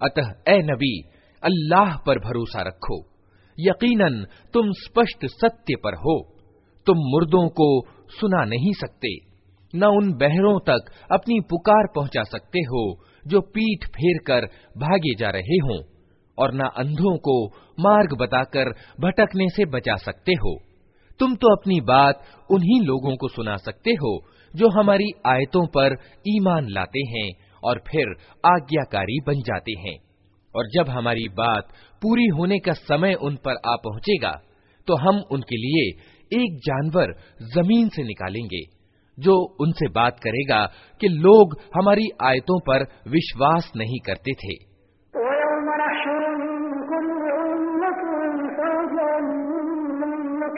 अतः ए नबी अल्लाह पर भरोसा रखो यकीनन तुम स्पष्ट सत्य पर हो तुम मुर्दों को सुना नहीं सकते न उन बहरों तक अपनी पुकार पहुंचा सकते हो जो पीठ फेर कर भागे जा रहे हों और न अंधों को मार्ग बताकर भटकने से बचा सकते हो तुम तो अपनी बात उन्हीं लोगों को सुना सकते हो, जो हमारी आयतों पर ईमान लाते हैं और फिर आज्ञाकारी बन जाते हैं। और जब हमारी बात पूरी होने का समय उन पर आ पहुंचेगा तो हम उनके लिए एक जानवर ज़मीन से निकालेंगे, जो उनसे बात करेगा कि लोग हमारी आयतों पर विश्वास नहीं करते थे।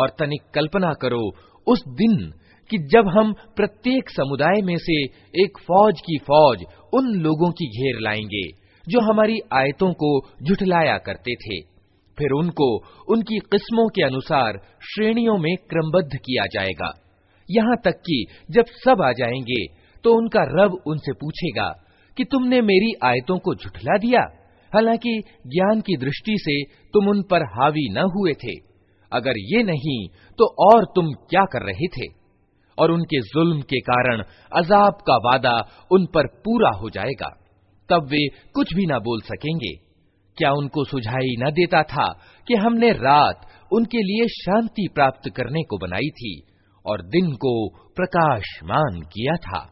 और तनिक कल्पना करो उस दिन कि जब हम प्रत्येक समुदाय में से एक फौज की फौज उन लोगों की घेर लाएंगे जो हमारी आयतों को झुठलाया करते थे फिर उनको उनकी किस्मों के अनुसार श्रेणियों में क्रमबद्ध किया जाएगा यहाँ तक कि जब सब आ जाएंगे तो उनका रब उनसे पूछेगा कि तुमने मेरी आयतों को झुठला दिया? हालाँकि ज्ञान की दृष्टि से तुम उन पर हावी न हुए थे। अगर ये नहीं तो और तुम क्या कर रहे थे? और उनके जुल्म के कारण अजाब का वादा उन पर पूरा हो जाएगा। तब वे कुछ भी ना बोल सकेंगे। क्या उनको सुझाई न देता था कि हमने रात उनके लिए शांति प्राप्त करने को बनाई थी और दिन को प्रकाशमान किया था?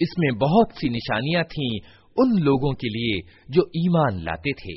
इसमें बहुत सी निशानियां थीं उन लोगों के लिए जो ईमान लाते थे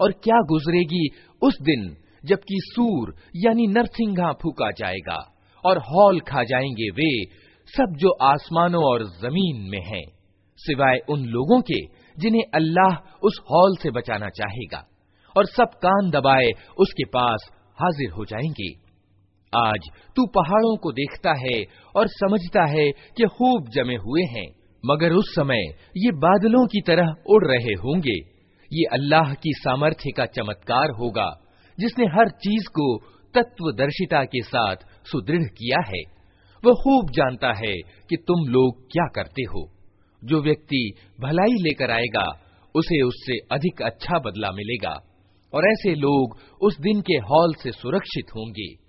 और क्या गुजरेगी उस दिन जबकि सूर यानी नरसिंघा फूका जाएगा और हॉल खा जाएंगे वे सब जो आसमानों और जमीन में हैं सिवाय उन लोगों के जिन्हें अल्लाह उस हॉल से बचाना चाहेगा और सब कान दबाए उसके पास हाजिर हो जाएँगे। आज तू पहाड़ों को देखता है और समझता है कि खूब जमे हुए हैं, मगर उस समय ये बादलों की तरह उड़ रहे होंगे। ये अल्लाह की सामर्थ्य का चमत्कार होगा, जिसने हर चीज़ को तत्वदर्शिता के साथ सुदृढ़ किया है। वह खूब जानता है कि तुम लोग क्या करते हो। जो व्यक्ति भलाई लेकर आएगा, उसे उससे अधिक अच्छा बदला मिलेगा। और ऐसे लोग उस दिन के हॉल से सुरक्षित होंगे।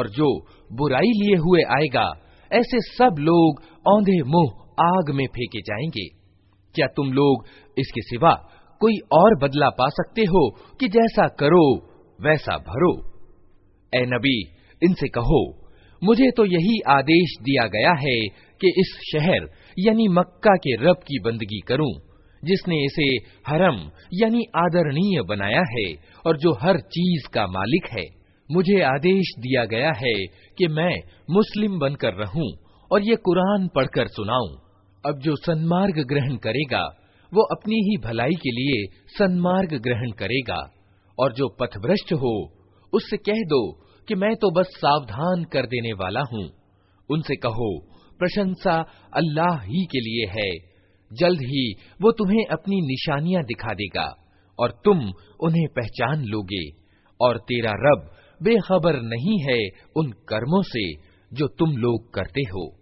और जो बुराई लिए हुए आएगा, ऐसे सब लोग औंधे मुँह आग में फेंके जाएँगे। क्या तुम लोग इसके सिवा कोई और बदला पा सकते हो कि जैसा करो, वैसा भरो? ए नबी, इनसे कहो, मुझे तो यही आदेश दिया गया है कि इस शहर, यानी मक्का के रब की बंदगी करूँ, जिसने इसे हरम, यानी आदरणीय बनाया है, और जो हर चीज़ का मालिक है। मुझे आदेश दिया गया है कि मैं मुस्लिम बनकर रहूँ और ये कुरान पढ़कर सुनाऊं। अब जो सन्मार्ग ग्रहण करेगा, वो अपनी ही भलाई के लिए सन्मार्ग ग्रहण करेगा। और जो पथभ्रष्ट हो, उससे कह दो कि मैं तो बस सावधान कर देने वाला हूँ। उनसे कहो, प्रशंसा अल्लाह ही के लिए है। जल्द ही वो तुम्हें अपनी निशानियाँ दिखा देगा और तुम उन्हें पहचान लोगे। और तेरा रब बेखबर नहीं है उन कर्मों से जो तुम लोग करते हो।